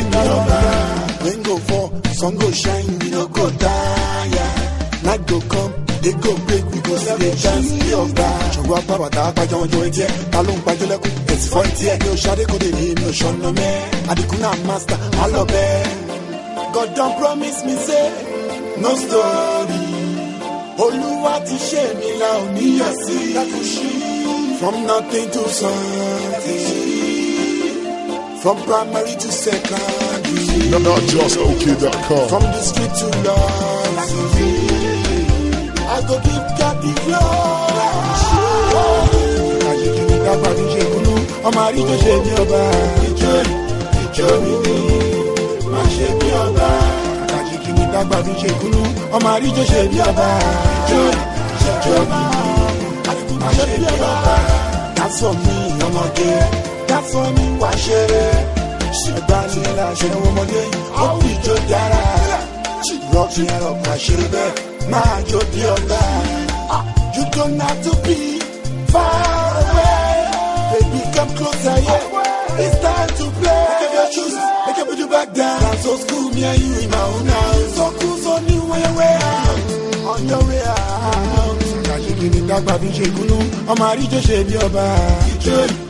time, Yoruba. Rain go fall, sun go shine, we no go die. Yeah, Night go come, day go break, we go see the dance, Yoruba. Ṣògo apáwà tá a pàjọ́ ọjọ́ etí ẹ̀, ta ló ń pàjọ́ lẹ́kùn, èsì fọ́ etí ẹ̀. Mi ò ṣadé kò dé ní no ò ṣọ́nà mẹ́, Adigun náà master, á lọ bẹ́ẹ̀. God don promise me say, no story. Olúwa ti ṣe mi la ò níyà sí. From nothing to something. From primary to secondary. You're not just OK.com. From the street to love. I go give God the glory. Ayé kìíní dábàdí ṣe kúrú, ọmọ àríjọ ṣe ní ọba. Ìjọ ìjọ mi ni má ṣe bí ọba. Ayé kìíní dábàdí ṣe kúrú, ọmọ àríjọ ṣe bí ọba. Ìjọ ìjọ ni má ṣe bí ọba. That's for me, ọmọge. That's for me wá ṣeré ṣèbáni láṣẹ ọmọdé ó dára lọ́ọ̀kì ẹ̀rọ kà ṣe bẹ́ẹ̀ máa jó bí ọ̀gá. Ah, you don't have to be far away. Baby, come closer, yeah. It's time to play. Make off your shoes, make up your back down. I'm so cool, me and you in my own house. So cool, so new, on your way out. On your way out. Kàṣe kìnnìkan gbàdúrà ṣe gúnú, ọmọ àríjọ ṣe bí ọba. Ìjọ yìí.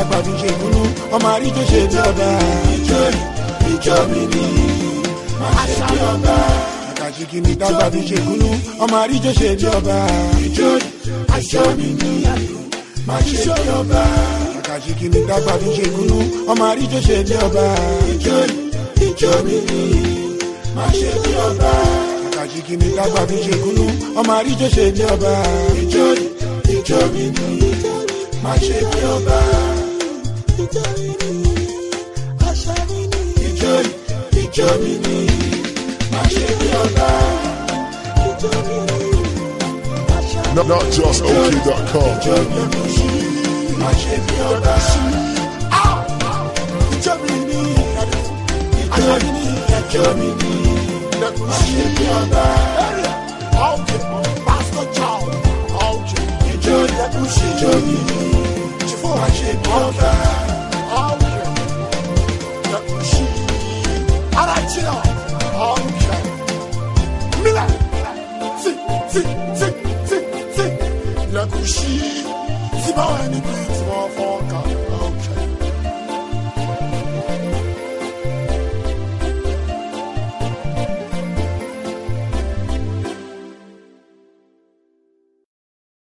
àgbàdo ṣe ìdùnnú ọmọ àríjó ṣe bí ọ̀dà. ìjọ ìjọ mi ni màá ṣe bí ọba. àkàṣìkì mi dàgbàdo ṣe ìdùnnú ọmọ àríjó ṣe bí ọba. ìjọ ìjọ mi ni màá ṣe bí ọba. àkàṣìkì mi dàgbàdo ṣe ìdùnnú ọmọ àríjó ṣe bí ọba. ìjọ ìjọ mi ni màá ṣe bí ọba. àkàṣìkì mi dàgbàdo ṣe ìdùnnú ọmọ àríjó ṣe bí ọba. ìjọ ìjọ mi ni. My ship your back. ìjọ mi ni àṣà mi ni ìjọ ìjọ mi ni má ṣe bí ọ̀la ìjọ mi ni àṣà mi ni not just ok.com ìjọ mi ni má ṣe bí ọ̀la ìjọ mi ni ìjọ mi ni ìjọ mi ni má ṣe bí ọ̀la. Okay, Pastor John. Okay, enjoy the push, enjoy me. Before I shake my original. Okay. Mila. Si, si, si, si, si. La couchie. Si, bah, ouais, ni plus, tu vas en faire